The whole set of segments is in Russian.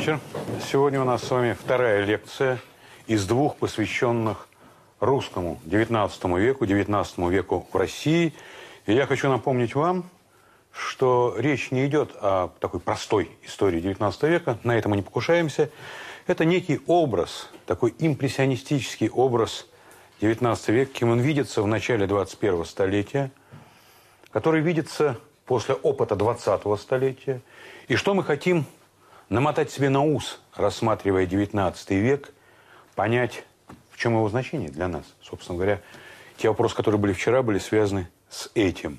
Вечер. Сегодня у нас с вами вторая лекция из двух, посвященных русскому XIX веку, XIX веку в России. И я хочу напомнить вам, что речь не идет о такой простой истории XIX века, на это мы не покушаемся. Это некий образ, такой импрессионистический образ XIX века, кем он видится в начале 21 столетия, который видится после опыта 20 столетия. И что мы хотим намотать себе на ус, рассматривая 19 век, понять, в чем его значение для нас. Собственно говоря, те вопросы, которые были вчера, были связаны с этим.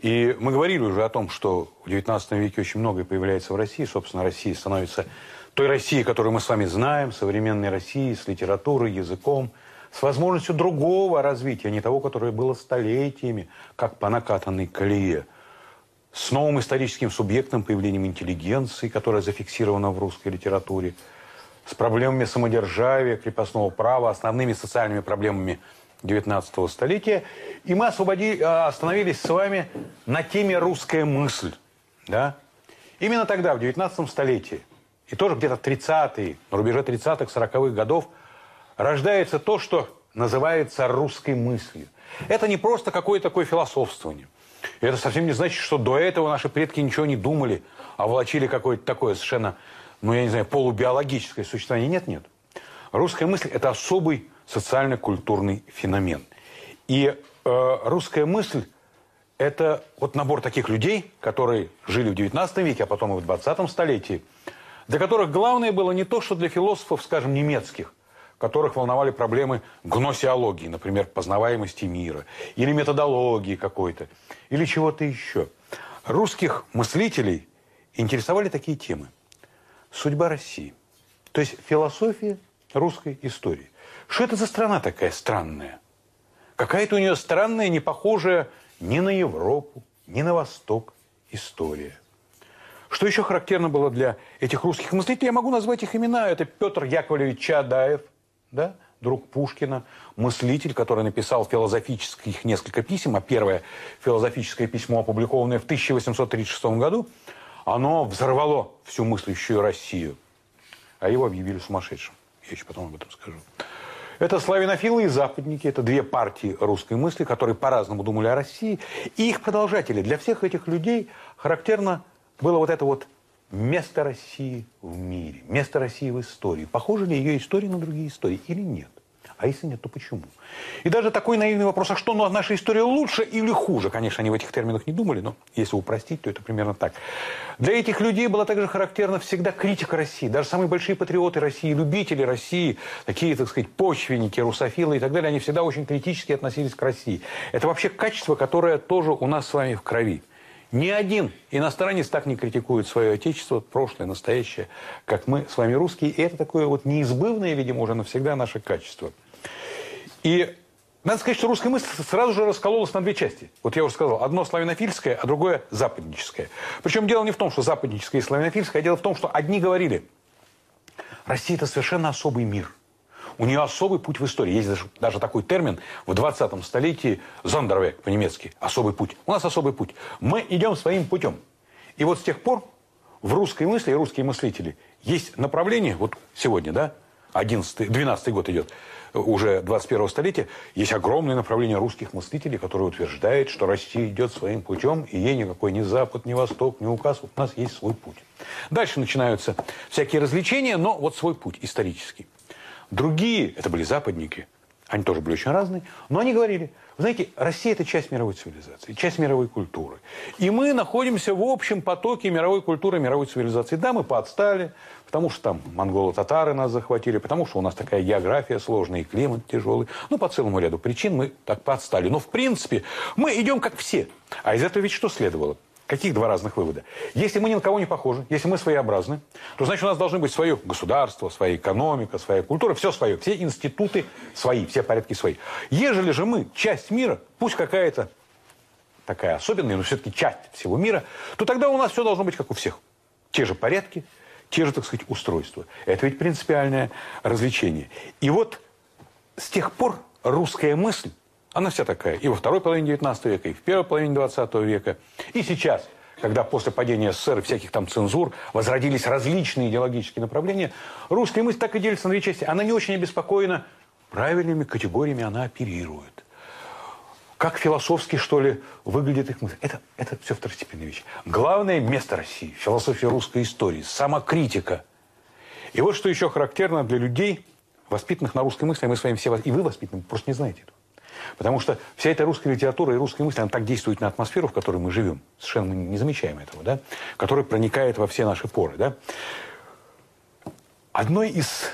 И мы говорили уже о том, что в 19 веке очень многое появляется в России. Собственно, Россия становится той Россией, которую мы с вами знаем, современной Россией, с литературой, языком, с возможностью другого развития, не того, которое было столетиями, как по накатанной колее – с новым историческим субъектом, появлением интеллигенции, которая зафиксирована в русской литературе, с проблемами самодержавия, крепостного права, основными социальными проблемами XIX столетия. И мы освободи, а, остановились с вами на теме «русская мысль». Да? Именно тогда, в XIX столетии, и тоже где-то 30-е, на рубеже 30-х, 40-х годов, рождается то, что называется русской мыслью. Это не просто какое-то такое философствование. И это совсем не значит, что до этого наши предки ничего не думали, а волочили какое-то такое совершенно, ну, я не знаю, полубиологическое существование. Нет, нет. Русская мысль – это особый социально-культурный феномен. И э, русская мысль – это вот набор таких людей, которые жили в XIX веке, а потом и в XX столетии, для которых главное было не то, что для философов, скажем, немецких, которых волновали проблемы гносеологии, например, познаваемости мира, или методологии какой-то, или чего-то еще. Русских мыслителей интересовали такие темы. Судьба России. То есть философия русской истории. Что это за страна такая странная? Какая-то у нее странная, не похожая ни на Европу, ни на Восток история. Что еще характерно было для этих русских мыслителей? Я могу назвать их имена. Это Петр Яковлевич Чадаев – да, друг Пушкина, мыслитель, который написал философических несколько писем, а первое философическое письмо, опубликованное в 1836 году, оно взорвало всю мыслящую Россию. А его объявили сумасшедшим. Я еще потом об этом скажу. Это славянофилы и западники, это две партии русской мысли, которые по-разному думали о России. И их продолжатели. Для всех этих людей характерно было вот это вот место России в мире, место России в истории. Похожа ли ее история на другие истории или нет? А если нет, то почему? И даже такой наивный вопрос, а что, ну, а наша история лучше или хуже? Конечно, они в этих терминах не думали, но если упростить, то это примерно так. Для этих людей была также характерна всегда критика России. Даже самые большие патриоты России, любители России, такие, так сказать, почвенники, русофилы и так далее, они всегда очень критически относились к России. Это вообще качество, которое тоже у нас с вами в крови. Ни один иностранец так не критикует свое отечество, прошлое, настоящее, как мы с вами русские. И это такое вот неизбывное, видимо, уже навсегда наше качество. И надо сказать, что русская мысль сразу же раскололась на две части. Вот я уже сказал, одно славянофильское, а другое западническое. Причем дело не в том, что западническое и славянофильское, а дело в том, что одни говорили, Россия – это совершенно особый мир – у нее особый путь в истории. Есть даже, даже такой термин в 20 столетии «зондервек» по-немецки. Особый путь. У нас особый путь. Мы идем своим путем. И вот с тех пор в русской мысли и русские мыслители есть направление, вот сегодня, да, 11 12 год идет, уже 21 столетия, есть огромное направление русских мыслителей, которое утверждает, что Россия идет своим путем, и ей никакой ни Запад, ни Восток, ни указ, у нас есть свой путь. Дальше начинаются всякие развлечения, но вот свой путь исторический. Другие, это были западники, Они тоже были очень разные. Но они говорили, знаете, Россия – это часть мировой цивилизации, часть мировой культуры. И мы находимся в общем потоке мировой культуры, мировой цивилизации. Да, мы поотстали, потому что там монголо-татары нас захватили, потому что у нас такая география сложная и климат тяжелый. Ну, по целому ряду причин мы так поотстали. Но, в принципе, мы идем как все. А из этого ведь что следовало? Каких два разных вывода? Если мы ни на кого не похожи, если мы своеобразны, то значит у нас должны быть свое государство, своя экономика, своя культура, все свое, все институты свои, все порядки свои. Ежели же мы часть мира, пусть какая-то такая особенная, но все-таки часть всего мира, то тогда у нас все должно быть как у всех. Те же порядки, те же, так сказать, устройства. Это ведь принципиальное развлечение. И вот с тех пор русская мысль она вся такая. И во второй половине 19 века, и в первой половине 20 века. И сейчас, когда после падения СССР всяких там цензур возродились различные идеологические направления, русская мысль так и делится на две части. Она не очень обеспокоена правильными категориями, она оперирует. Как философски, что ли, выглядит их мысль. Это, это все второстепенные вещи. Главное место России, философия русской истории, самокритика. И вот что еще характерно для людей, воспитанных на русской мысли, а мы с вами все, и вы воспитаны, просто не знаете этого. Потому что вся эта русская литература и русская мысль, она так действует на атмосферу, в которой мы живем. Совершенно мы не замечаем этого, да? Которая проникает во все наши поры, да? Одной из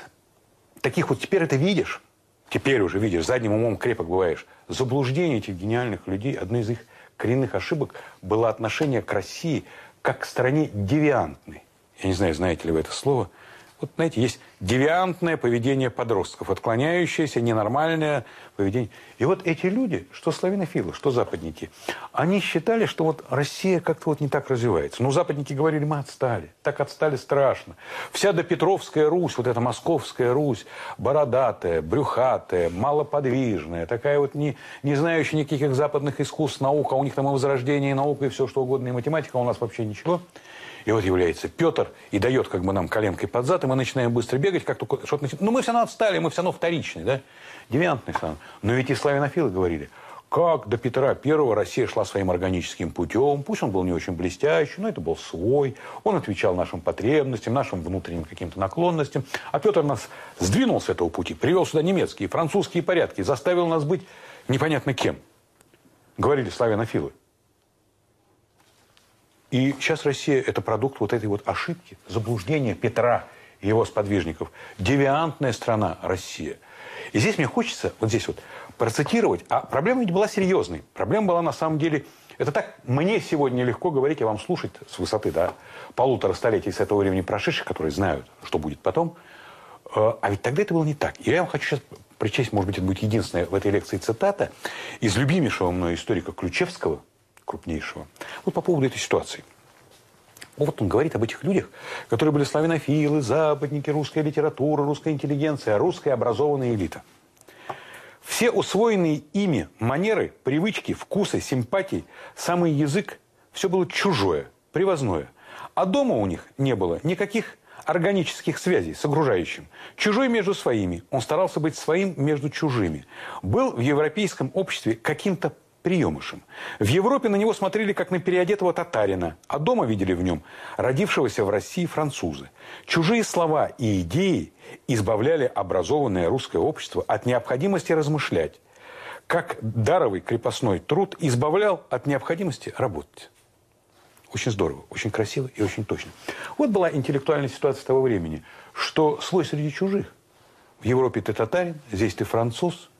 таких вот, теперь это видишь, теперь уже видишь, задним умом крепок бываешь, заблуждение этих гениальных людей, одной из их коренных ошибок было отношение к России как к стране девиантной. Я не знаю, знаете ли вы это слово – вот, знаете, есть девиантное поведение подростков, отклоняющееся, ненормальное поведение. И вот эти люди, что славянофилы, что западники, они считали, что вот Россия как-то вот не так развивается. Ну, западники говорили, мы отстали, так отстали страшно. Вся допетровская Русь, вот эта московская Русь, бородатая, брюхатая, малоподвижная, такая вот не, не знающая никаких западных искусств, наук, а у них там и возрождение, и наука, и все что угодно, и математика, а у нас вообще ничего – и вот является Петр и дает как бы нам коленкой под зад, и мы начинаем быстро бегать, как только что-то начинает. Ну, мы все равно отстали, мы все равно вторичные, да? Девиантный сан. Но ведь и славянофилы говорили, как до Петра I Россия шла своим органическим путем, пусть он был не очень блестящий, но это был свой, он отвечал нашим потребностям, нашим внутренним каким-то наклонностям. А Петр нас сдвинул с этого пути, привел сюда немецкие, французские порядки, заставил нас быть непонятно кем. Говорили славянофилы. И сейчас Россия – это продукт вот этой вот ошибки, заблуждения Петра и его сподвижников. Девиантная страна Россия. И здесь мне хочется вот здесь вот процитировать. А проблема ведь была серьезной. Проблема была на самом деле... Это так мне сегодня легко говорить, а вам слушать с высоты да, полутора столетий с этого времени прошедших, которые знают, что будет потом. Э, а ведь тогда это было не так. И я вам хочу сейчас прочесть, может быть, это будет единственная в этой лекции цитата из любимейшего мной историка Ключевского – крупнейшего. Вот по поводу этой ситуации. Вот он говорит об этих людях, которые были славянофилы, западники, русская литература, русская интеллигенция, русская образованная элита. Все усвоенные ими манеры, привычки, вкусы, симпатии, самый язык, все было чужое, привозное. А дома у них не было никаких органических связей с окружающим. Чужой между своими. Он старался быть своим между чужими. Был в европейском обществе каким-то приемышем. В Европе на него смотрели как на переодетого татарина, а дома видели в нем родившегося в России француза. Чужие слова и идеи избавляли образованное русское общество от необходимости размышлять, как даровый крепостной труд избавлял от необходимости работать. Очень здорово, очень красиво и очень точно. Вот была интеллектуальная ситуация того времени, что свой среди чужих. В Европе ты татарин, здесь ты француз,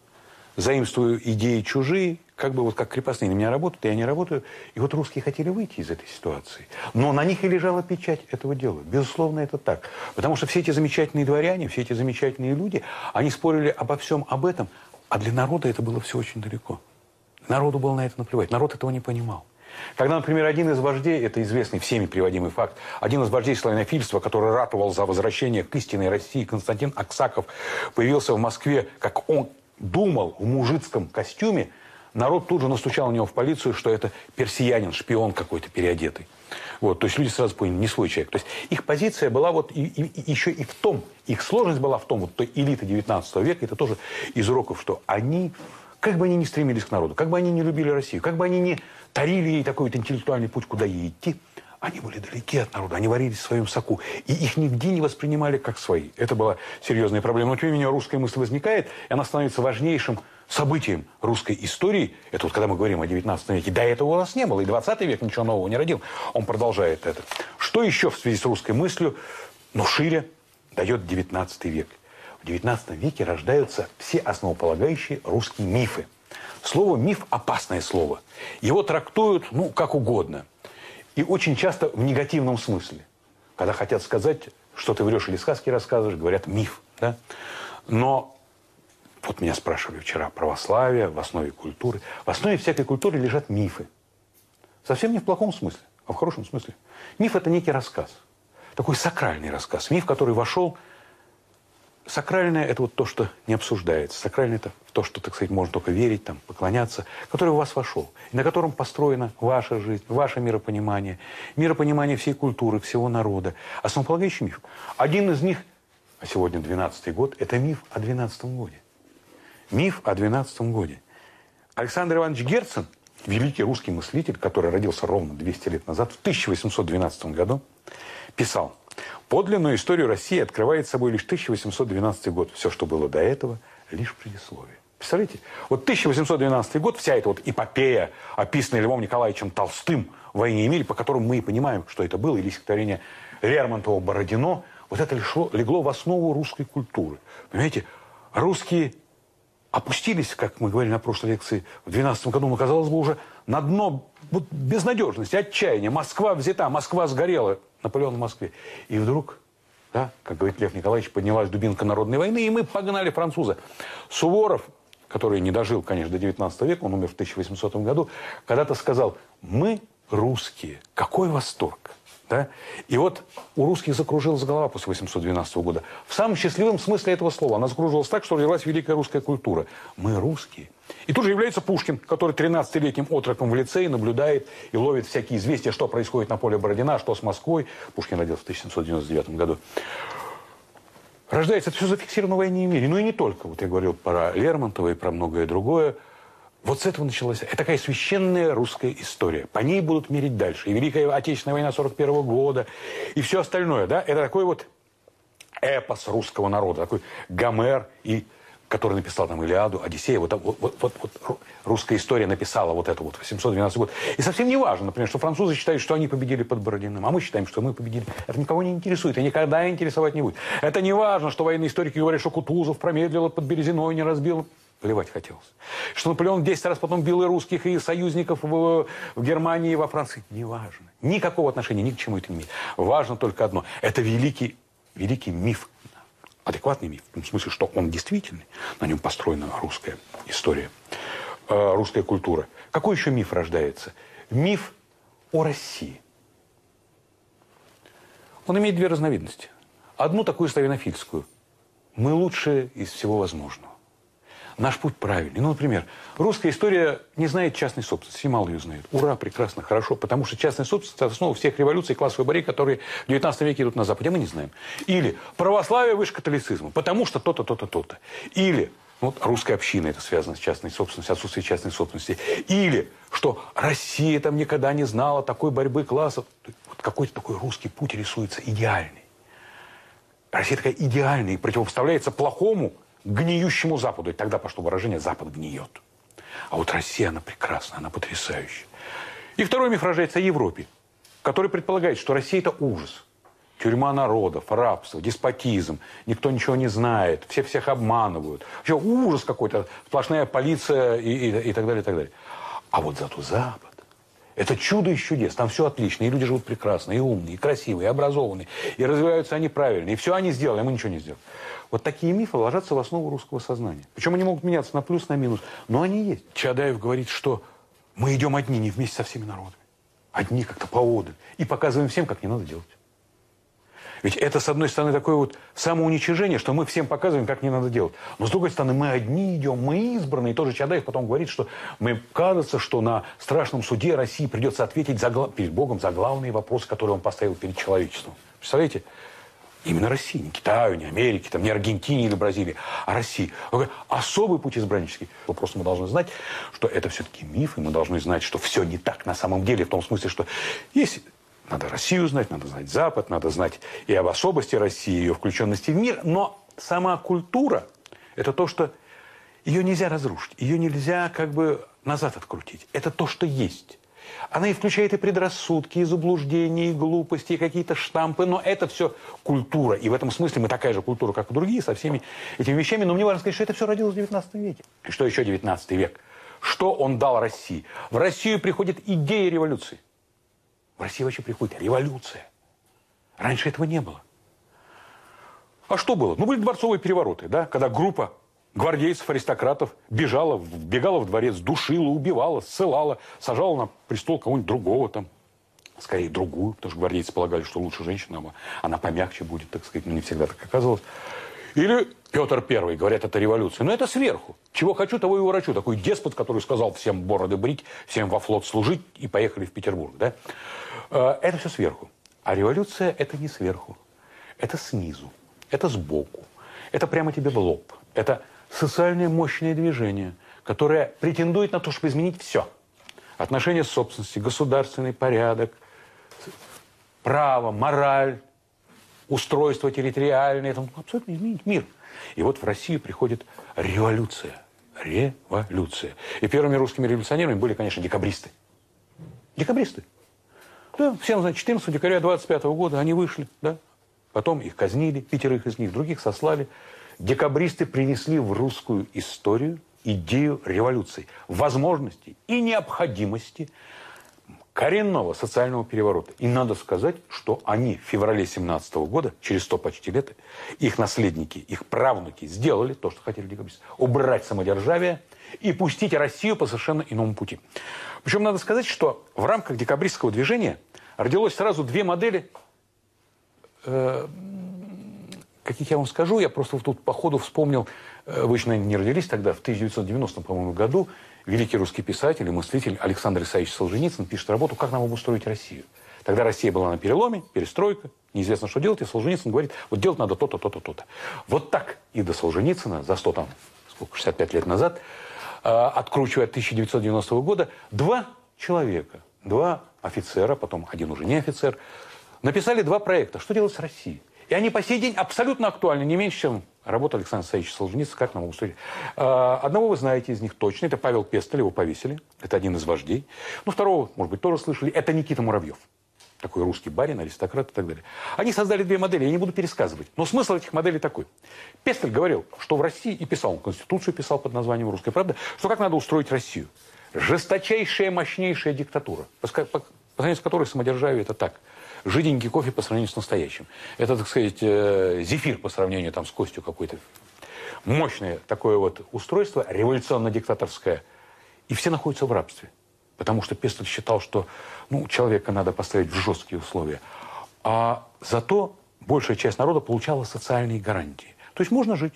заимствую идеи чужие, как бы вот как крепостные на меня работают, я не работаю. И вот русские хотели выйти из этой ситуации. Но на них и лежала печать этого дела. Безусловно, это так. Потому что все эти замечательные дворяне, все эти замечательные люди, они спорили обо всем об этом, а для народа это было все очень далеко. Народу было на это наплевать. Народ этого не понимал. Когда, например, один из вождей, это известный всеми приводимый факт, один из вождей славянофильства, который ратовал за возвращение к истинной России, Константин Аксаков, появился в Москве, как он думал, в мужицком костюме, народ тут же настучал на него в полицию, что это персиянин, шпион какой-то переодетый. Вот, то есть люди сразу поняли, не свой человек. То есть их позиция была вот и, и, и еще и в том, их сложность была в том, вот той элиты 19 века, это тоже из уроков, что они, как бы они ни стремились к народу, как бы они не любили Россию, как бы они не тарили ей такой вот интеллектуальный путь, куда ей идти, они были далеки от народа, они варились в своем соку. И их нигде не воспринимали как свои. Это была серьезная проблема. Но тем не менее русская мысль возникает, и она становится важнейшим событием русской истории. Это вот когда мы говорим о 19 веке. До этого у нас не было, и 20 век ничего нового не родил. Он продолжает это. Что еще в связи с русской мыслью, но шире, дает 19 век? В 19 веке рождаются все основополагающие русские мифы. Слово «миф» – опасное слово. Его трактуют, ну, как угодно – и очень часто в негативном смысле. Когда хотят сказать, что ты врешь или сказки рассказываешь, говорят миф. Да? Но вот меня спрашивали вчера православие в основе культуры. В основе всякой культуры лежат мифы. Совсем не в плохом смысле, а в хорошем смысле. Миф – это некий рассказ. Такой сакральный рассказ. Миф, который вошел Сакральное – это вот то, что не обсуждается. Сакральное – это то, что, так сказать, можно только верить, там, поклоняться, который в вас вошел, и на котором построена ваша жизнь, ваше миропонимание, миропонимание всей культуры, всего народа. Основополагающий миф. Один из них, а сегодня 12-й год, это миф о 12-м годе. Миф о 12-м годе. Александр Иванович Герцен, великий русский мыслитель, который родился ровно 200 лет назад, в 1812 году, писал – Подлинную историю России открывает собой лишь 1812 год. Все, что было до этого, лишь предисловие. Представляете? Вот 1812 год, вся эта вот эпопея, описанная Львом Николаевичем Толстым в «Войне и мире», по которому мы и понимаем, что это было, или стихотворение Лермонтова-Бородино, вот это легло, легло в основу русской культуры. Понимаете, русские опустились, как мы говорили на прошлой лекции, в 12 году, но, казалось бы, уже на дно вот, безнадежности, отчаяния. Москва взята, Москва сгорела. Наполеон в Москве. И вдруг, да, как говорит Лев Николаевич, поднялась дубинка народной войны, и мы погнали француза. Суворов, который не дожил, конечно, до 19 века, он умер в 1800 году, когда-то сказал, мы русские, какой восторг. Да? И вот у русских закружилась голова после 812 года. В самом счастливом смысле этого слова. Она закружилась так, что родилась великая русская культура. Мы русские. И тут же является Пушкин, который 13-летним отроком в лицее наблюдает и ловит всякие известия, что происходит на поле Бородина, что с Москвой. Пушкин родился в 1799 году. Рождается это все зафиксировано в «Войне и мире». Ну и не только. Вот я говорил про Лермонтова и про многое другое. Вот с этого началась. Это такая священная русская история. По ней будут мерить дальше. И Великая Отечественная война 41 -го года, и все остальное. Да? Это такой вот эпос русского народа. Такой Гомер и который написал там Илиаду, Одиссея, вот, вот, вот, вот, русская история написала вот это вот, 812 год. И совсем не важно, например, что французы считают, что они победили под Бородиным, а мы считаем, что мы победили. Это никого не интересует и никогда интересовать не будет. Это не важно, что военные историки говорят, что Кутузов промедлил под Березиной, не разбил. Плевать хотелось. Что Наполеон 10 раз потом бил и русских, и союзников в, в Германии, во Франции. Не важно. Никакого отношения ни к чему это не имеет. Важно только одно. Это великий, великий миф адекватный миф, в том смысле, что он действительный, на нем построена русская история, э, русская культура. Какой еще миф рождается? Миф о России. Он имеет две разновидности. Одну такую славянофильскую. Мы лучшие из всего возможного наш путь правильный. Ну, например, русская история не знает частной собственности, мало ее знает. Ура, прекрасно, хорошо, потому что частная собственность – это основа всех революций и классовой борьбы, которые в 19 веке идут на Западе, мы не знаем. Или православие выше католицизма, потому что то-то, то-то, то-то. Или вот русская община, это связано с частной собственностью, отсутствие частной собственности. Или что Россия там никогда не знала такой борьбы классов. Вот какой-то такой русский путь рисуется идеальный. Россия такая идеальная и противопоставляется плохому гниющему Западу. И тогда пошло выражение «Запад гниет». А вот Россия, она прекрасна, она потрясающая. И второй миф рождается о Европе, который предполагает, что Россия – это ужас. Тюрьма народов, рабство, деспотизм, никто ничего не знает, все всех обманывают. Вообще ужас какой-то, сплошная полиция и, и, и так далее, и так далее. А вот зато Запад это чудо из чудес. Там все отлично. И люди живут прекрасно, и умные, и красивые, и образованные. И развиваются они правильно. И все они сделали, а мы ничего не сделали. Вот такие мифы ложатся в основу русского сознания. Причем они могут меняться на плюс, на минус. Но они есть. Чадаев говорит, что мы идем одни, не вместе со всеми народами. Одни как-то поодаль. И показываем всем, как не надо делать. Ведь это, с одной стороны, такое вот самоуничижение, что мы всем показываем, как не надо делать. Но, с другой стороны, мы одни идем, мы избранные. И тоже Чадаев потом говорит, что мы кажется, что на страшном суде России придется ответить за, перед Богом за главные вопросы, которые он поставил перед человечеством. Представляете? Именно России, не Китаю, не Америке, там, не Аргентине или Бразилии, а России. Особый путь избраннический. Просто мы должны знать, что это все-таки миф, и мы должны знать, что все не так на самом деле, в том смысле, что есть Надо Россию знать, надо знать Запад, надо знать и об особости России, ее включенности в мир. Но сама культура – это то, что ее нельзя разрушить, ее нельзя как бы назад открутить. Это то, что есть. Она и включает и предрассудки, и заблуждения, и глупости, и какие-то штампы. Но это все культура. И в этом смысле мы такая же культура, как и другие, со всеми этими вещами. Но мне важно сказать, что это все родилось в 19 веке. И что еще 19 век? Что он дал России? В Россию приходит идея революции. В Россию вообще приходит революция. Раньше этого не было. А что было? Ну, были дворцовые перевороты, да, когда группа гвардейцев, аристократов бежала, бегала в дворец, душила, убивала, ссылала, сажала на престол кого-нибудь другого там, скорее другую, потому что гвардейцы полагали, что лучше женщина, она помягче будет, так сказать, но не всегда так оказывалось. Или Петр Первый, говорят, это революция. Но это сверху. Чего хочу, того и урачу. Такой деспот, который сказал всем бороды брить, всем во флот служить и поехали в Петербург. Да? Э, это все сверху. А революция – это не сверху. Это снизу. Это сбоку. Это прямо тебе в лоб. Это социальное мощное движение, которое претендует на то, чтобы изменить все. Отношения собственности, государственный порядок, право, мораль, устройство территориальное, там, абсолютно изменить мир. И вот в Россию приходит революция. Революция. И первыми русскими революционерами были, конечно, декабристы. Декабристы. Да, всем знают, 14 декабря 25 года они вышли, да. Потом их казнили, пятерых из них, других сослали декабристы принесли в русскую историю идею революции, возможности и необходимости коренного социального переворота. И надо сказать, что они в феврале 17 года, через 100 почти лет, их наследники, их правнуки сделали то, что хотели декабристы. Убрать самодержавие и пустить Россию по совершенно иному пути. Причем надо сказать, что в рамках декабристского движения родилось сразу две модели э, каких я вам скажу, я просто тут по ходу вспомнил, э, вы еще, наверное, не родились тогда, в 1990, по-моему, году великий русский писатель и мыслитель Александр Исаевич Солженицын пишет работу «Как нам обустроить Россию». Тогда Россия была на переломе, перестройка, неизвестно, что делать, и Солженицын говорит, вот делать надо то-то, то-то, то-то. Вот так и до Солженицына за 100 там, сколько, 65 лет назад, э, откручивая от 1990 года, два человека, два офицера, потом один уже не офицер, написали два проекта «Что делать с Россией?». И они по сей день абсолютно актуальны, не меньше, чем работа Александра Саевича Солженицына, как нам устроили. А, одного вы знаете из них точно, это Павел Пестель, его повесили, это один из вождей. Ну, второго, может быть, тоже слышали, это Никита Муравьев. Такой русский барин, аристократ и так далее. Они создали две модели, я не буду пересказывать. Но смысл этих моделей такой. Пестель говорил, что в России, и писал, он Конституцию писал под названием «Русская правда», что как надо устроить Россию. Жесточайшая, мощнейшая диктатура, по сравнению с которой самодержавие это так – жиденький кофе по сравнению с настоящим. Это, так сказать, э, зефир по сравнению там, с костью какой-то. Мощное такое вот устройство, революционно-диктаторское. И все находятся в рабстве. Потому что Пестель считал, что ну, человека надо поставить в жесткие условия. А зато большая часть народа получала социальные гарантии. То есть можно жить.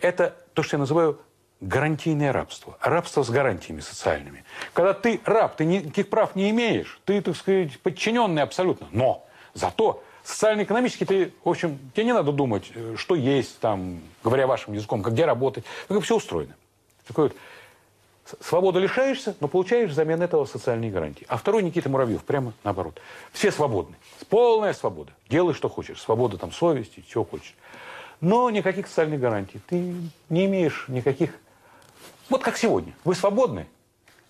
Это то, что я называю гарантийное рабство. Рабство с гарантиями социальными. Когда ты раб, ты никаких прав не имеешь, ты, так сказать, подчиненный абсолютно. Но зато социально-экономически ты, в общем, тебе не надо думать, э, что есть там, говоря вашим языком, где работать. Как все устроено. Такой вот Свободу лишаешься, но получаешь взамен этого социальные гарантии. А второй Никита Муравьев, прямо наоборот. Все свободны. Полная свобода. Делай, что хочешь. Свобода там совести, чего хочешь. Но никаких социальных гарантий. Ты не имеешь никаких вот как сегодня. Вы свободны,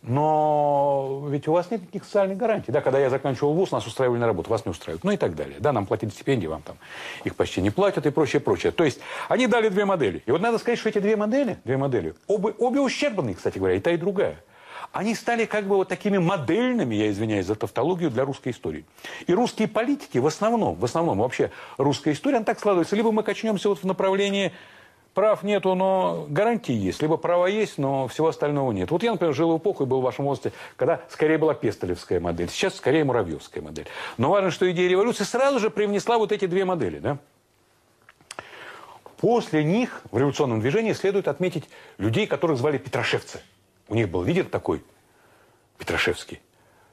но ведь у вас нет никаких социальных гарантий. Да, когда я заканчивал вуз, нас устраивали на работу, вас не устраивают. Ну и так далее. Да, нам платят стипендии, вам там их почти не платят и прочее, прочее. То есть они дали две модели. И вот надо сказать, что эти две модели, две модели, обе, обе ущербные, кстати говоря, и та, и другая. Они стали как бы вот такими модельными, я извиняюсь за тавтологию, для русской истории. И русские политики в основном, в основном вообще русская история, она так складывается. Либо мы качнемся вот в направлении прав нету, но гарантии есть. Либо права есть, но всего остального нет. Вот я, например, жил в эпоху и был в вашем возрасте, когда скорее была пестелевская модель, сейчас скорее муравьевская модель. Но важно, что идея революции сразу же привнесла вот эти две модели. Да? После них в революционном движении следует отметить людей, которых звали Петрошевцы. У них был лидер такой, Петрошевский.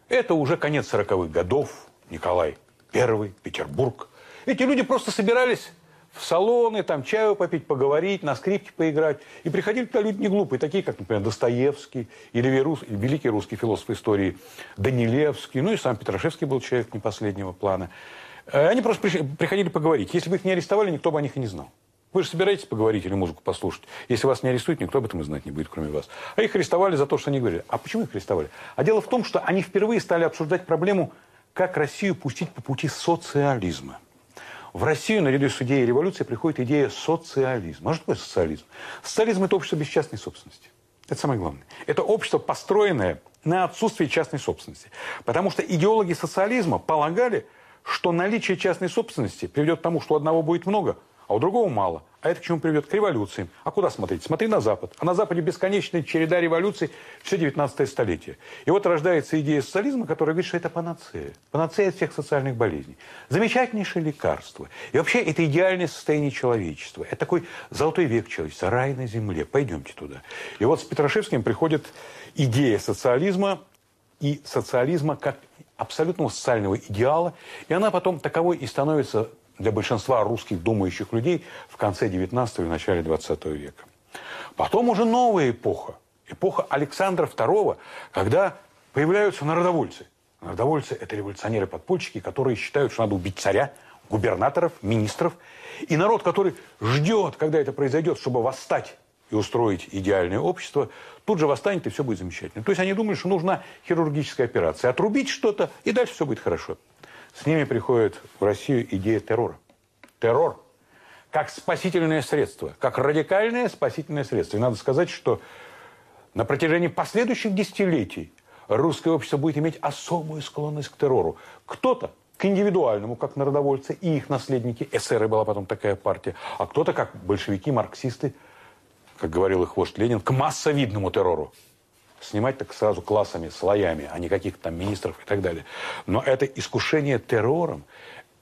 Это уже конец 40-х годов, Николай I, Петербург. Эти люди просто собирались в салоны, там чаю попить, поговорить, на скрипке поиграть. И приходили туда люди не глупые, такие, как, например, Достоевский или великий русский философ истории Данилевский, ну и сам Петрашевский был человек не последнего плана. Э, они просто приходили поговорить. Если бы их не арестовали, никто бы о них и не знал. Вы же собираетесь поговорить или музыку послушать. Если вас не арестуют, никто об этом и знать не будет, кроме вас. А их арестовали за то, что они говорили. А почему их арестовали? А дело в том, что они впервые стали обсуждать проблему, как Россию пустить по пути социализма. В Россию наряду с идеей революции приходит идея социализма. А что такое социализм? Социализм – это общество без частной собственности. Это самое главное. Это общество, построенное на отсутствии частной собственности. Потому что идеологи социализма полагали, что наличие частной собственности приведет к тому, что одного будет много – а у другого мало. А это к чему приведет? К революциям. А куда смотреть? Смотри на Запад. А на Западе бесконечная череда революций все 19 столетие. И вот рождается идея социализма, которая говорит, что это панацея. Панацея от всех социальных болезней. Замечательнейшее лекарство. И вообще это идеальное состояние человечества. Это такой золотой век человечества, рай на земле. Пойдемте туда. И вот с Петрашевским приходит идея социализма и социализма как абсолютного социального идеала. И она потом таковой и становится для большинства русских думающих людей в конце 19 и начале 20 века. Потом уже новая эпоха. Эпоха Александра II, когда появляются народовольцы. Народовольцы – это революционеры-подпольщики, которые считают, что надо убить царя, губернаторов, министров. И народ, который ждет, когда это произойдет, чтобы восстать и устроить идеальное общество, тут же восстанет, и все будет замечательно. То есть они думают, что нужна хирургическая операция. Отрубить что-то, и дальше все будет хорошо. С ними приходит в Россию идея террора. Террор как спасительное средство, как радикальное спасительное средство. И надо сказать, что на протяжении последующих десятилетий русское общество будет иметь особую склонность к террору. Кто-то к индивидуальному, как народовольцы и их наследники, эсеры была потом такая партия, а кто-то, как большевики, марксисты, как говорил их вождь Ленин, к массовидному террору снимать так сразу классами, слоями, а не каких-то там министров и так далее. Но это искушение террором,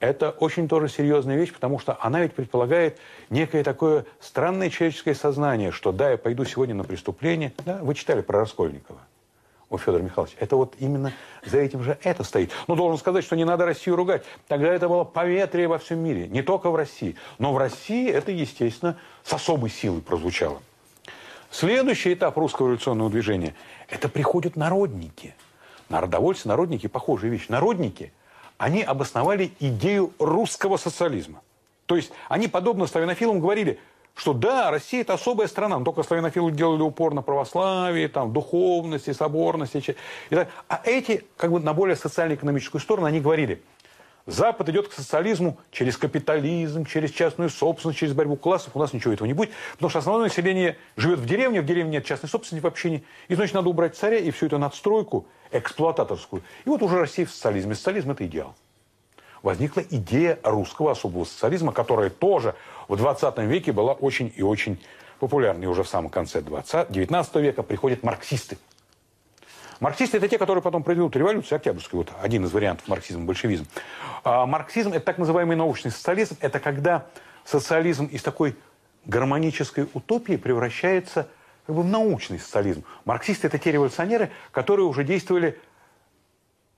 это очень тоже серьезная вещь, потому что она ведь предполагает некое такое странное человеческое сознание, что да, я пойду сегодня на преступление. Да, вы читали про Раскольникова у Федора Михайловича. Это вот именно за этим же это стоит. Но должен сказать, что не надо Россию ругать. Тогда это было поветрие во всем мире. Не только в России. Но в России это, естественно, с особой силой прозвучало. Следующий этап русского революционного движения – это приходят народники. Народовольцы, народники – похожая вещь. Народники, они обосновали идею русского социализма. То есть они, подобно славянофилам, говорили, что да, Россия – это особая страна, но только славянофилы делали упор на православие, там, духовности, соборности. И так. А эти, как бы на более социально-экономическую сторону, они говорили – Запад идет к социализму через капитализм, через частную собственность, через борьбу классов. У нас ничего этого не будет, потому что основное население живет в деревне, в деревне нет частной собственности вообще не. И значит, надо убрать царя и всю эту надстройку эксплуататорскую. И вот уже Россия в социализме. Социализм – это идеал. Возникла идея русского особого социализма, которая тоже в 20 веке была очень и очень популярной. И уже в самом конце 20, 19 века приходят марксисты – Марксисты – это те, которые потом проведут революцию Октябрьскую. Вот один из вариантов марксизм-большевизм. А марксизм – это так называемый научный социализм. Это когда социализм из такой гармонической утопии превращается как бы, в научный социализм. Марксисты – это те революционеры, которые уже действовали…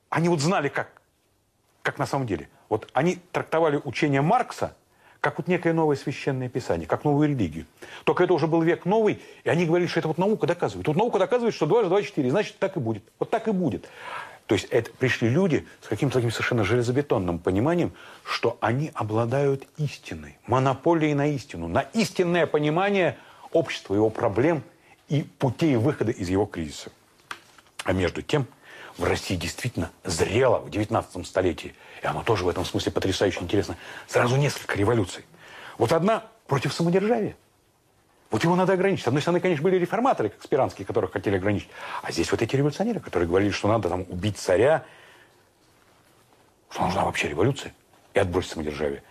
Они вот знали, как, как на самом деле. Вот они трактовали учение Маркса – как вот некое новое священное писание, как новую религию. Только это уже был век новый, и они говорили, что это вот наука доказывает. Вот наука доказывает, что 2 2 4, значит, так и будет. Вот так и будет. То есть это пришли люди с каким-то таким совершенно железобетонным пониманием, что они обладают истиной, монополией на истину, на истинное понимание общества, его проблем и путей выхода из его кризиса. А между тем, в России действительно зрело в 19 столетии. И оно тоже в этом смысле потрясающе интересно. Сразу несколько революций. Вот одна против самодержавия. Вот его надо ограничить. С одной стороны, конечно, были реформаторы, как Спиранские, которых хотели ограничить. А здесь вот эти революционеры, которые говорили, что надо там убить царя, что нужна вообще революция и отбросить самодержавие.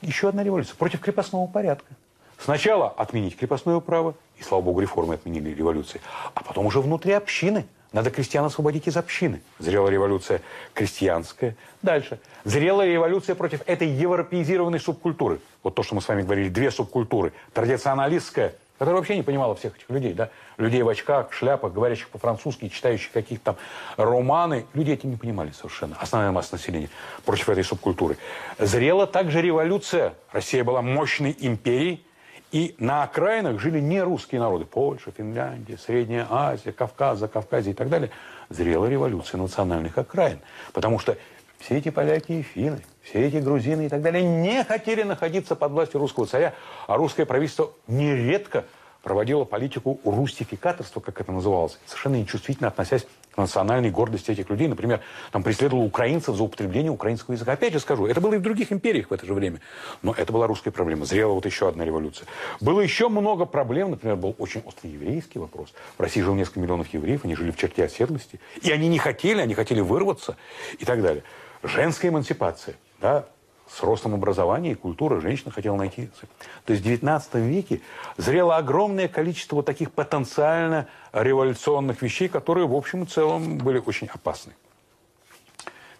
Еще одна революция против крепостного порядка. Сначала отменить крепостное право, и, слава богу, реформы отменили революции, а потом уже внутри общины – надо крестьян освободить из общины. Зрелая революция крестьянская. Дальше. Зрелая революция против этой европеизированной субкультуры. Вот то, что мы с вами говорили, две субкультуры. Традиционалистская которая вообще не понимала всех этих людей, да, людей в очках, шляпах, говорящих по-французски, читающих каких-то там романы. Люди этим не понимали совершенно, основная масса населения против этой субкультуры. Зрела также революция. Россия была мощной империей, и на окраинах жили не русские народы. Польша, Финляндия, Средняя Азия, Кавказ, Закавказье и так далее. Зрела революция национальных окраин. Потому что все эти поляки и финны, все эти грузины и так далее не хотели находиться под властью русского царя, а русское правительство нередко проводило политику рустификаторства, как это называлось, совершенно нечувствительно относясь национальной гордости этих людей. Например, там преследовал украинцев за употребление украинского языка. Опять же скажу, это было и в других империях в это же время. Но это была русская проблема. Зрела вот еще одна революция. Было еще много проблем. Например, был очень острый еврейский вопрос. В России жило несколько миллионов евреев, они жили в черте оседлости. И они не хотели, они хотели вырваться и так далее. Женская эмансипация. Да, с ростом образования и культуры женщина хотела найти. То есть в XIX веке зрело огромное количество вот таких потенциально революционных вещей, которые в общем и целом были очень опасны.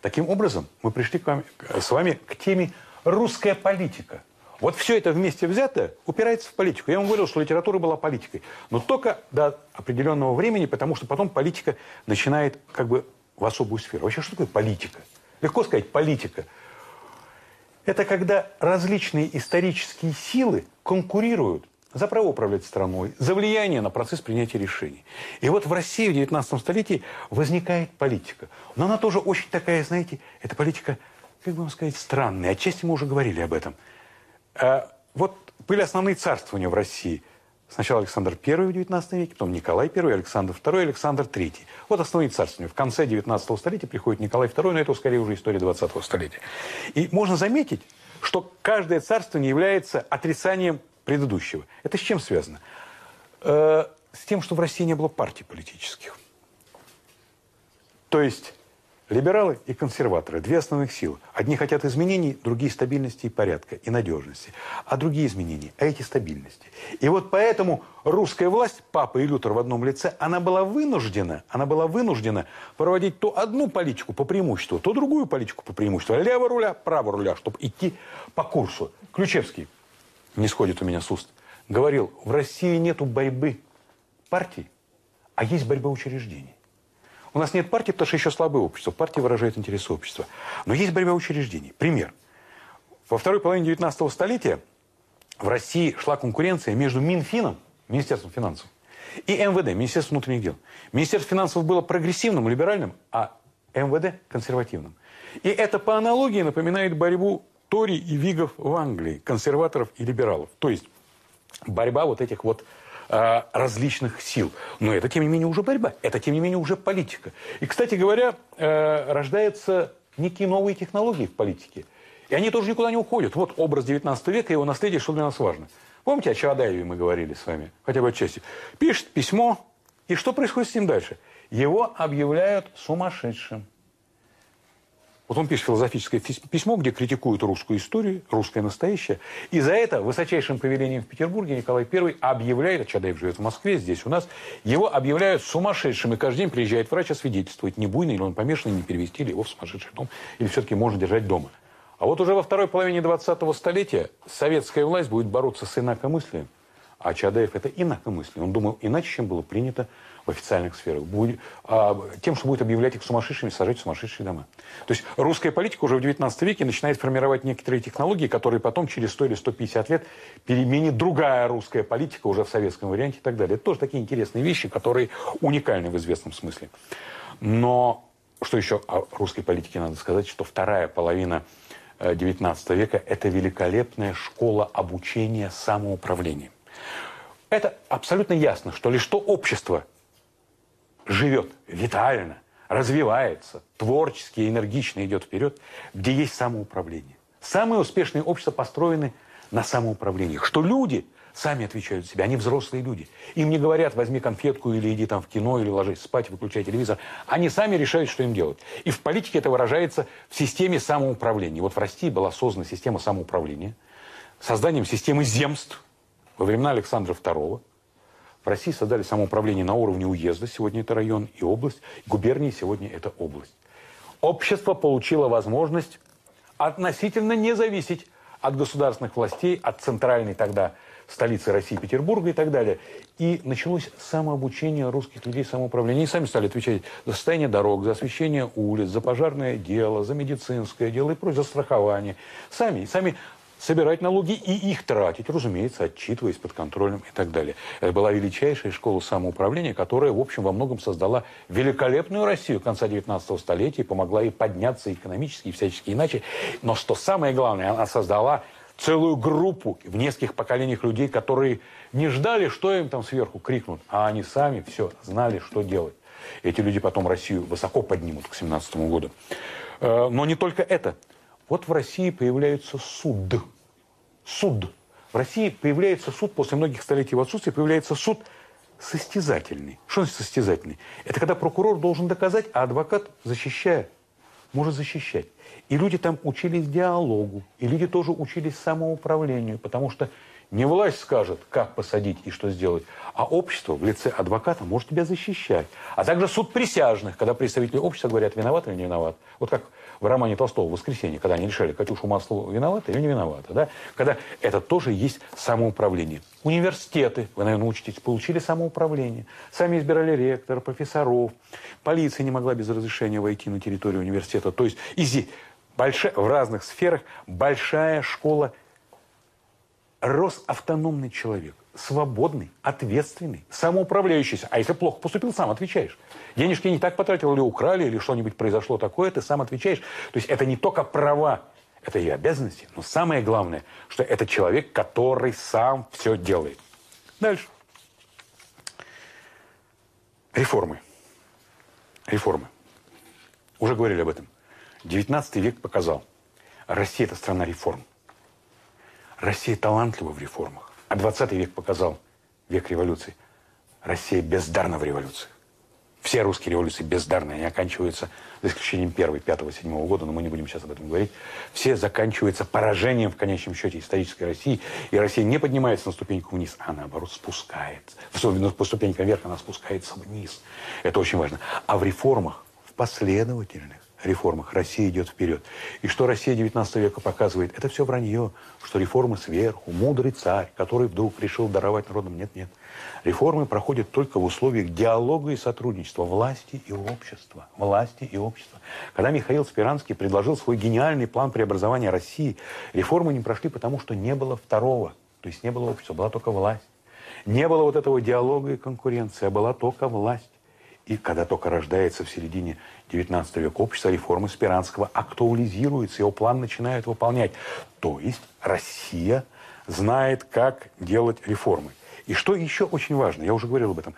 Таким образом, мы пришли к вами, с вами к теме «русская политика». Вот все это вместе взятое упирается в политику. Я вам говорил, что литература была политикой. Но только до определенного времени, потому что потом политика начинает как бы в особую сферу. Вообще, что такое политика? Легко сказать политика. Это когда различные исторические силы конкурируют за право управлять страной, за влияние на процесс принятия решений. И вот в России в 19 столетии возникает политика. Но она тоже очень такая, знаете, эта политика, как бы вам сказать, странная. Отчасти мы уже говорили об этом. А вот были основные царствования в России – Сначала Александр I в XIX веке, потом Николай I, Александр II, Александр III. Вот основные царствования. В конце XIX столетия приходит Николай II, но это скорее уже история XX столетия. И можно заметить, что каждое царствование является отрицанием предыдущего. Это с чем связано? Э, с тем, что в России не было партий политических. То есть Либералы и консерваторы – две основных силы. Одни хотят изменений, другие – стабильности и порядка, и надежности. А другие изменения – а эти стабильности. И вот поэтому русская власть, папа и Лютер в одном лице, она была вынуждена, она была вынуждена проводить то одну политику по преимуществу, то другую политику по преимуществу. Лево руля, право руля, чтобы идти по курсу. Ключевский, не сходит у меня с уст, говорил, в России нету борьбы партий, а есть борьба учреждений. У нас нет партии, потому что еще слабое общество. Партии выражают интересы общества. Но есть борьба учреждений. Пример. Во второй половине 19 столетия в России шла конкуренция между Минфином, Министерством финансов, и МВД, Министерством внутренних дел. Министерство финансов было прогрессивным, либеральным, а МВД консервативным. И это по аналогии напоминает борьбу Тори и Вигов в Англии, консерваторов и либералов. То есть борьба вот этих вот э, различных сил. Но это, тем не менее, уже борьба. Это, тем не менее, уже политика. И, кстати говоря, э, рождаются некие новые технологии в политике. И они тоже никуда не уходят. Вот образ 19 века и его наследие, что для нас важно. Помните, о Чаадаеве мы говорили с вами, хотя бы отчасти. Пишет письмо, и что происходит с ним дальше? Его объявляют сумасшедшим. Вот он пишет философическое письмо, где критикует русскую историю, русское настоящее. И за это высочайшим повелением в Петербурге Николай I объявляет, а Чадаев живет в Москве, здесь у нас, его объявляют сумасшедшим. И каждый день приезжает врач освидетельствовать, не буйный или он помешанный, не перевести ли его в сумасшедший дом, или все-таки можно держать дома. А вот уже во второй половине 20-го столетия советская власть будет бороться с инакомыслием. А Чадаев это инакомыслие. Он думал иначе, чем было принято в официальных сферах. Будет, а, тем, что будет объявлять их сумасшедшими, сажать в сумасшедшие дома. То есть русская политика уже в 19 веке начинает формировать некоторые технологии, которые потом через 100 или 150 лет переменит другая русская политика уже в советском варианте и так далее. Это тоже такие интересные вещи, которые уникальны в известном смысле. Но что еще о русской политике надо сказать, что вторая половина XIX э, века – это великолепная школа обучения самоуправлению. Это абсолютно ясно, что лишь то общество живет витально, развивается, творчески, энергично идет вперед, где есть самоуправление. Самые успешные общества построены на самоуправлении. Что люди сами отвечают за себя, они взрослые люди. Им не говорят, возьми конфетку или иди там в кино, или ложись спать, выключай телевизор. Они сами решают, что им делать. И в политике это выражается в системе самоуправления. Вот в России была создана система самоуправления созданием системы земств, во времена Александра II в России создали самоуправление на уровне уезда, сегодня это район и область, губернии сегодня это область. Общество получило возможность относительно не зависеть от государственных властей, от центральной тогда столицы России, Петербурга и так далее. И началось самообучение русских людей самоуправления. Они сами стали отвечать за состояние дорог, за освещение улиц, за пожарное дело, за медицинское дело и прочее, за страхование. Сами, сами собирать налоги и их тратить, разумеется, отчитываясь под контролем и так далее. Это была величайшая школа самоуправления, которая, в общем, во многом создала великолепную Россию конца 19 столетия, помогла ей подняться экономически и всячески иначе. Но что самое главное, она создала целую группу в нескольких поколениях людей, которые не ждали, что им там сверху крикнут, а они сами все знали, что делать. Эти люди потом Россию высоко поднимут к 17 году. Э, но не только это. Вот в России появляется суд. Суд. В России появляется суд, после многих столетий его отсутствия, появляется суд состязательный. Что значит состязательный? Это когда прокурор должен доказать, а адвокат, защищая, может защищать. И люди там учились диалогу, и люди тоже учились самоуправлению, потому что не власть скажет, как посадить и что сделать, а общество в лице адвоката может тебя защищать. А также суд присяжных, когда представители общества говорят, виноват или не виноват. Вот как в романе Толстого «Воскресенье», когда они решали, Катюшу Маслову виновата или не виновата. Да? Когда это тоже есть самоуправление. Университеты, вы, наверное, учитесь, получили самоуправление. Сами избирали ректора, профессоров. Полиция не могла без разрешения войти на территорию университета. То есть и здесь большая, в разных сферах большая школа рос автономный человек, свободный, ответственный, самоуправляющийся. А если плохо поступил, сам отвечаешь. Денежки не так потратил, или украли, или что-нибудь произошло такое, ты сам отвечаешь. То есть это не только права, это и обязанности, но самое главное, что это человек, который сам все делает. Дальше. Реформы. Реформы. Уже говорили об этом. 19 век показал, Россия – это страна реформ. Россия талантлива в реформах. А 20 век показал, век революции, Россия бездарна в революциях. Все русские революции бездарны, они оканчиваются, за исключением первой, пятого, седьмого года, но мы не будем сейчас об этом говорить, все заканчиваются поражением в конечном счете исторической России, и Россия не поднимается на ступеньку вниз, а наоборот спускается. По ступенькам вверх она спускается вниз. Это очень важно. А в реформах, в последовательных, реформах Россия идет вперед. И что Россия 19 века показывает? Это все вранье, что реформы сверху, мудрый царь, который вдруг решил даровать народам. Нет, нет. Реформы проходят только в условиях диалога и сотрудничества власти и общества. Власти и общества. Когда Михаил Спиранский предложил свой гениальный план преобразования России, реформы не прошли, потому что не было второго. То есть не было общества, была только власть. Не было вот этого диалога и конкуренции, а была только власть. И когда только рождается в середине XIX века общество реформы Спиранского актуализируется, его план начинают выполнять. То есть Россия знает, как делать реформы. И что еще очень важно, я уже говорил об этом,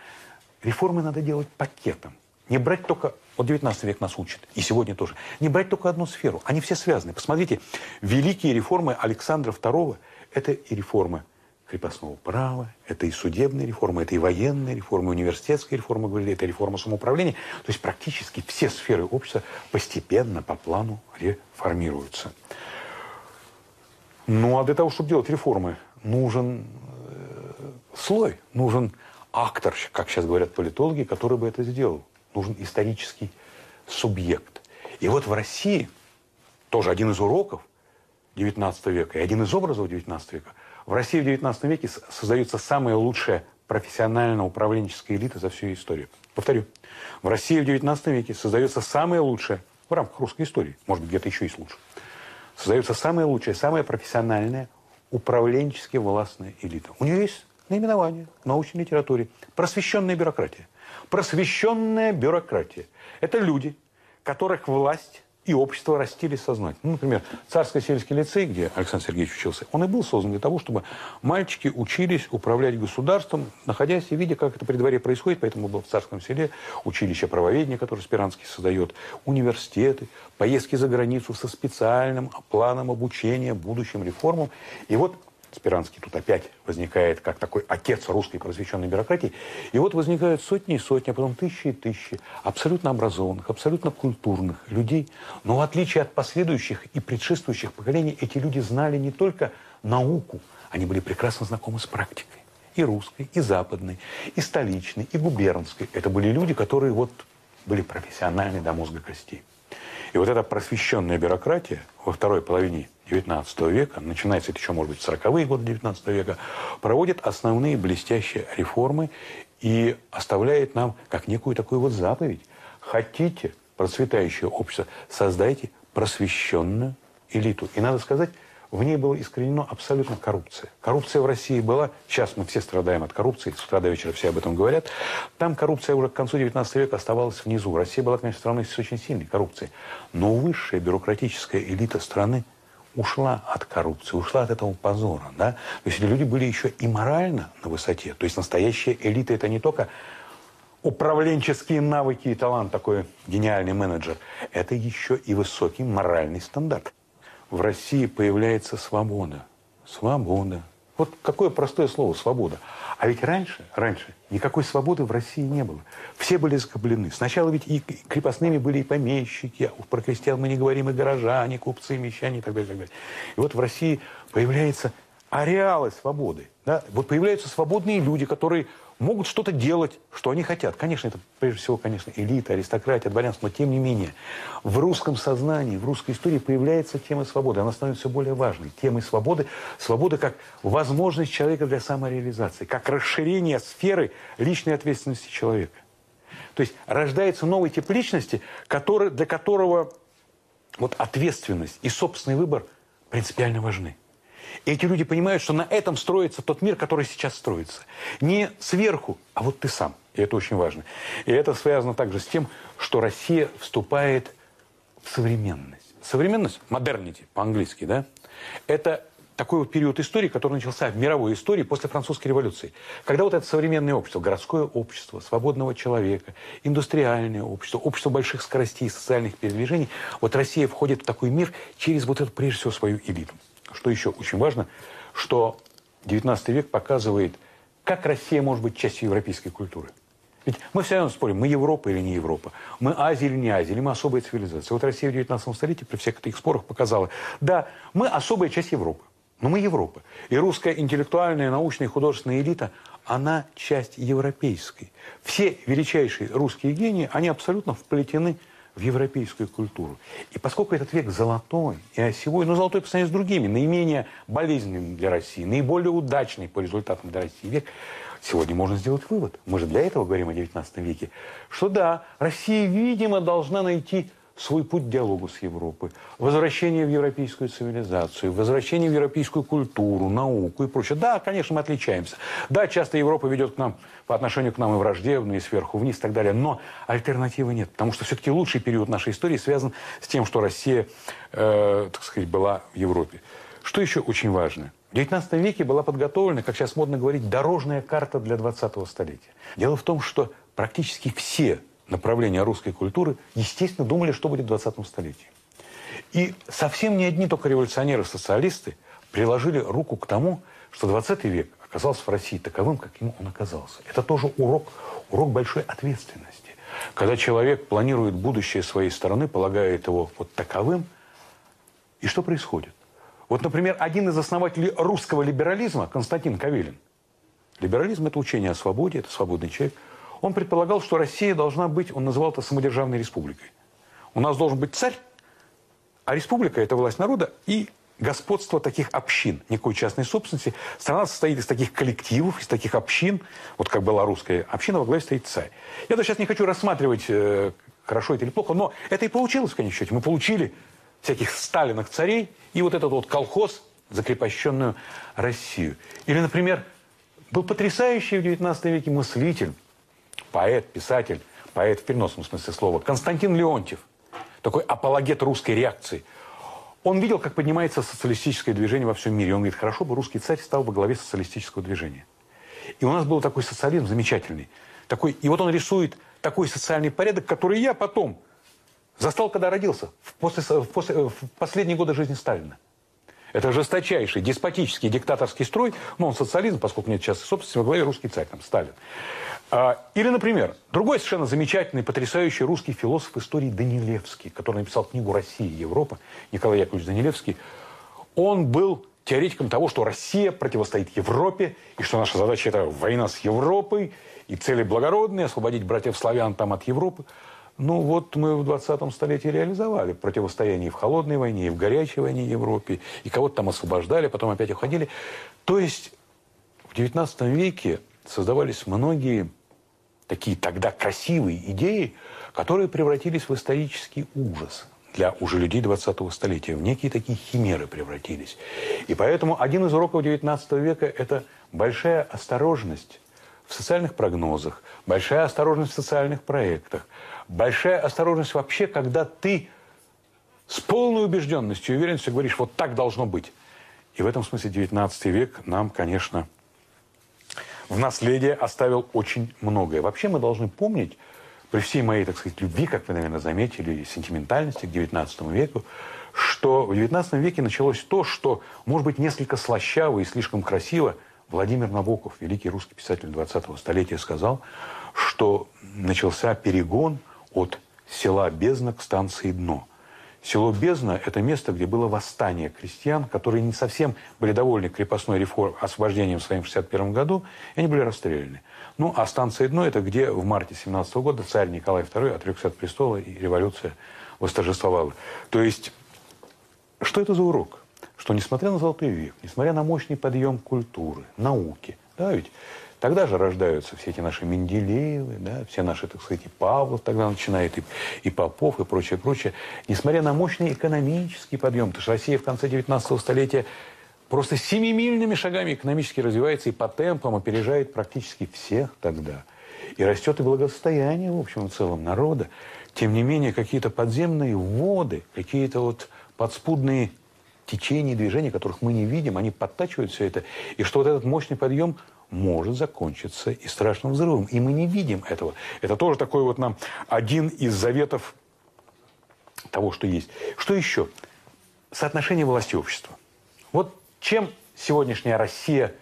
реформы надо делать пакетом. Не брать только, вот 19 век нас учит, и сегодня тоже, не брать только одну сферу, они все связаны. Посмотрите, великие реформы Александра II – это и реформы крепостного права, это и судебная реформа, это и военная реформа, и университетская реформа, говорили, это реформа самоуправления. То есть практически все сферы общества постепенно по плану реформируются. Ну а для того, чтобы делать реформы, нужен э, слой, нужен актор, как сейчас говорят политологи, который бы это сделал. Нужен исторический субъект. И вот в России тоже один из уроков XIX века и один из образов XIX века – в России в XIX веке создается самая лучшая профессионально-управленческая элита за всю историю. Повторю, в России в XIX веке создается самая лучшая, в рамках русской истории, может быть, где-то еще есть лучше, создается самая лучшая, самая профессиональная управленчески властная элита. У нее есть наименование в научной литературе. Просвещенная бюрократия. Просвещенная бюрократия. Это люди, которых власть и общество растили сознательно. Ну, например, Царско-сельский лицей, где Александр Сергеевич учился, он и был создан для того, чтобы мальчики учились управлять государством, находясь и видя, как это при дворе происходит. Поэтому был в Царском селе училище правоведения, которое Спиранский создает, университеты, поездки за границу со специальным планом обучения будущим реформам. И вот Спиранский тут опять возникает как такой отец русской просвещенной бюрократии. И вот возникают сотни и сотни, а потом тысячи и тысячи абсолютно образованных, абсолютно культурных людей. Но в отличие от последующих и предшествующих поколений, эти люди знали не только науку, они были прекрасно знакомы с практикой. И русской, и западной, и столичной, и губернской. Это были люди, которые вот были профессиональны до мозга костей. И вот эта просвещенная бюрократия во второй половине XIX века, начинается это еще, может быть, в 40-е годы XIX века, проводит основные блестящие реформы и оставляет нам как некую такую вот заповедь. Хотите процветающее общество, создайте просвещенную элиту. И надо сказать, в ней была искоренена абсолютно коррупция. Коррупция в России была, сейчас мы все страдаем от коррупции, с утра до вечера все об этом говорят. Там коррупция уже к концу 19 века оставалась внизу. Россия была, конечно, страной с очень сильной коррупцией. Но высшая бюрократическая элита страны ушла от коррупции, ушла от этого позора. Да? То есть эти люди были еще и морально на высоте. То есть настоящая элита – это не только управленческие навыки и талант, такой гениальный менеджер. Это еще и высокий моральный стандарт в России появляется свобода. Свобода. Вот какое простое слово «свобода». А ведь раньше, раньше никакой свободы в России не было. Все были закоблены. Сначала ведь и крепостными были и помещики, а про крестьян мы не говорим, и горожане, купцы, мещане и так далее. И, так далее. и вот в России появляются ареалы свободы. Да? Вот появляются свободные люди, которые могут что-то делать, что они хотят. Конечно, это прежде всего, конечно, элита, аристократия, дворянство, но тем не менее в русском сознании, в русской истории появляется тема свободы. Она становится все более важной. Темой свободы, свободы как возможность человека для самореализации, как расширение сферы личной ответственности человека. То есть рождается новый тип личности, который, для которого вот ответственность и собственный выбор принципиально важны. И эти люди понимают, что на этом строится тот мир, который сейчас строится. Не сверху, а вот ты сам. И это очень важно. И это связано также с тем, что Россия вступает в современность. Современность, модернити по-английски, да, это такой вот период истории, который начался в мировой истории после французской революции. Когда вот это современное общество, городское общество, свободного человека, индустриальное общество, общество больших скоростей, социальных передвижений, вот Россия входит в такой мир через вот эту, прежде всего, свою элиту. Что еще очень важно, что XIX век показывает, как Россия может быть частью европейской культуры. Ведь мы все равно спорим, мы Европа или не Европа, мы Азия или не Азия, или мы особая цивилизация. Вот Россия в 19 столетии при всех этих спорах показала, да, мы особая часть Европы, но мы Европа. И русская интеллектуальная, научная и художественная элита, она часть европейской. Все величайшие русские гении, они абсолютно вплетены в в европейскую культуру. И поскольку этот век золотой и осевой, но золотой по сравнению с другими, наименее болезненным для России, наиболее удачный по результатам для России век, сегодня можно сделать вывод, мы же для этого говорим о XIX веке, что да, Россия, видимо, должна найти свой путь диалогу с Европой, возвращение в европейскую цивилизацию, возвращение в европейскую культуру, науку и прочее. Да, конечно, мы отличаемся. Да, часто Европа ведет к нам по отношению к нам и враждебно, и сверху вниз и так далее. Но альтернативы нет, потому что все-таки лучший период нашей истории связан с тем, что Россия, э, так сказать, была в Европе. Что еще очень важно? В XIX веке была подготовлена, как сейчас модно говорить, дорожная карта для 20-го столетия. Дело в том, что практически все направления русской культуры, естественно, думали, что будет в 20 столетии. И совсем не одни только революционеры-социалисты приложили руку к тому, что 20 век оказался в России таковым, каким он оказался. Это тоже урок, урок большой ответственности. Когда человек планирует будущее своей страны, полагает его вот таковым, и что происходит? Вот, например, один из основателей русского либерализма, Константин Кавелин. Либерализм – это учение о свободе, это свободный человек – он предполагал, что Россия должна быть, он называл это самодержавной республикой. У нас должен быть царь, а республика – это власть народа и господство таких общин, никакой частной собственности. Страна состоит из таких коллективов, из таких общин, вот как была русская община, во главе стоит царь. Я даже сейчас не хочу рассматривать, э, хорошо это или плохо, но это и получилось в конечном счете. Мы получили всяких сталиных царей и вот этот вот колхоз, закрепощенную Россию. Или, например, был потрясающий в XIX веке мыслитель, поэт, писатель, поэт в переносном смысле слова, Константин Леонтьев, такой апологет русской реакции. Он видел, как поднимается социалистическое движение во всем мире. Он говорит, хорошо бы русский царь стал во главе социалистического движения. И у нас был такой социализм замечательный. Такой, и вот он рисует такой социальный порядок, который я потом застал, когда родился, в, после, в, после, в последние годы жизни Сталина. Это жесточайший, деспотический, диктаторский строй, но он социализм, поскольку нет частной собственности, во главе русский царь, там, Сталин. А, или, например, другой совершенно замечательный, потрясающий русский философ истории Данилевский, который написал книгу «Россия и Европа», Николай Яковлевич Данилевский. Он был теоретиком того, что Россия противостоит Европе, и что наша задача – это война с Европой, и цели благородные – освободить братьев славян там от Европы. Ну вот мы в 20-м столетии реализовали противостояние и в холодной войне, и в горячей войне в Европе, и кого-то там освобождали, потом опять уходили. То есть в 19 веке создавались многие такие тогда красивые идеи, которые превратились в исторический ужас для уже людей 20-го столетия. В некие такие химеры превратились. И поэтому один из уроков 19 века – это большая осторожность в социальных прогнозах, большая осторожность в социальных проектах, большая осторожность вообще, когда ты с полной убежденностью и уверенностью говоришь, вот так должно быть. И в этом смысле 19 век нам, конечно, в наследие оставил очень многое. Вообще мы должны помнить, при всей моей, так сказать, любви, как вы, наверное, заметили, сентиментальности к XIX веку, что в XIX веке началось то, что, может быть, несколько слащаво и слишком красиво Владимир Набоков, великий русский писатель 20-го столетия, сказал, что начался перегон от села Бездна к станции Дно – Село Бездна – это место, где было восстание крестьян, которые не совсем были довольны крепостной реформ, освобождением своим в 1961 году, и они были расстреляны. Ну, а станция Дно – это где в марте 17 года царь Николай II отрекся от престола, и революция восторжествовала. То есть, что это за урок? Что несмотря на Золотой век, несмотря на мощный подъем культуры, науки, да, ведь Тогда же рождаются все эти наши Менделеевы, да, все наши, так сказать, и Павлов тогда начинает, и, и Попов, и прочее, прочее. Несмотря на мощный экономический подъем, потому что Россия в конце 19 столетия просто семимильными шагами экономически развивается и по темпам опережает практически всех тогда. И растет и благосостояние, в общем и целом, народа. Тем не менее, какие-то подземные воды, какие-то вот подспудные течения, движения, которых мы не видим, они подтачивают все это. И что вот этот мощный подъем – может закончиться и страшным взрывом. И мы не видим этого. Это тоже такой вот нам один из заветов того, что есть. Что еще? Соотношение власти и общества. Вот чем сегодняшняя Россия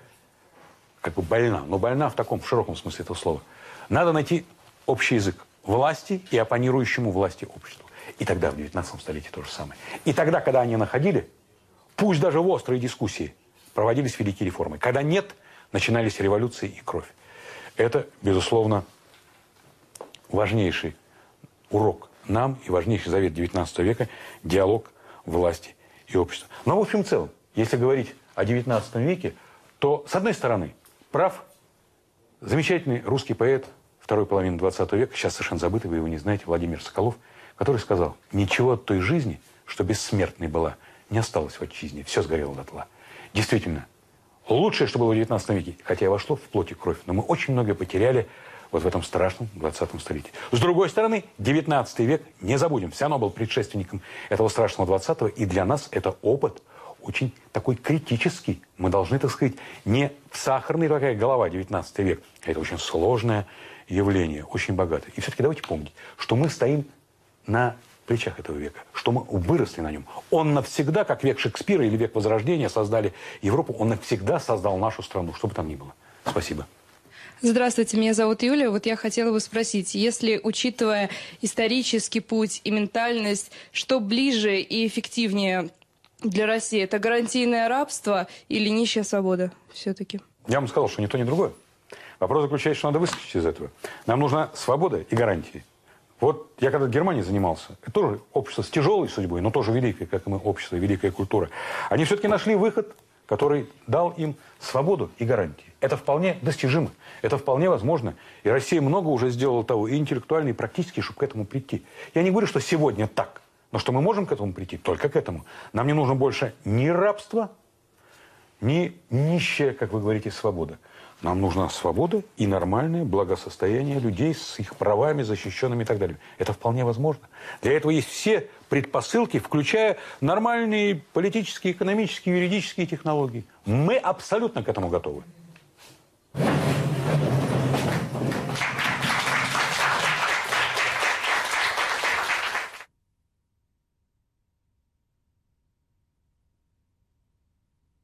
как бы больна, но больна в таком в широком смысле этого слова. Надо найти общий язык власти и оппонирующему власти обществу. И тогда, в 19 столетии, то же самое. И тогда, когда они находили, пусть даже в острые дискуссии, проводились великие реформы. Когда нет, начинались революции и кровь. Это, безусловно, важнейший урок нам и важнейший завет XIX века – диалог власти и общества. Но в общем целом, если говорить о XIX веке, то, с одной стороны, прав замечательный русский поэт второй половины XX века, сейчас совершенно забытый, вы его не знаете, Владимир Соколов, который сказал, ничего от той жизни, что бессмертной была, не осталось в отчизне, все сгорело дотла. Действительно, лучшее, что было в 19 веке, хотя и вошло в плоть и кровь, но мы очень многое потеряли вот в этом страшном 20 столетии. С другой стороны, 19 век, не забудем, все равно был предшественником этого страшного 20 и для нас это опыт очень такой критический. Мы должны, так сказать, не сахарный такая голова 19 век. Это очень сложное явление, очень богатое. И все-таки давайте помнить, что мы стоим на плечах этого века, что мы выросли на нем. Он навсегда, как век Шекспира или век Возрождения, создали Европу, он навсегда создал нашу страну, что бы там ни было. Спасибо. Здравствуйте, меня зовут Юлия. Вот я хотела бы спросить, если, учитывая исторический путь и ментальность, что ближе и эффективнее для России? Это гарантийное рабство или нищая свобода все-таки? Я вам сказал, что ни то, ни другое. Вопрос заключается, что надо выскочить из этого. Нам нужна свобода и гарантии. Вот я когда в Германии занимался, это тоже общество с тяжелой судьбой, но тоже великое, как и мы, общество, великая культура. Они все-таки нашли выход, который дал им свободу и гарантии. Это вполне достижимо, это вполне возможно. И Россия много уже сделала того, и интеллектуально, и практически, чтобы к этому прийти. Я не говорю, что сегодня так, но что мы можем к этому прийти, только к этому. Нам не нужно больше ни рабства, ни нищая, как вы говорите, свобода. Нам нужна свобода и нормальное благосостояние людей с их правами, защищенными и так далее. Это вполне возможно. Для этого есть все предпосылки, включая нормальные политические, экономические, юридические технологии. Мы абсолютно к этому готовы.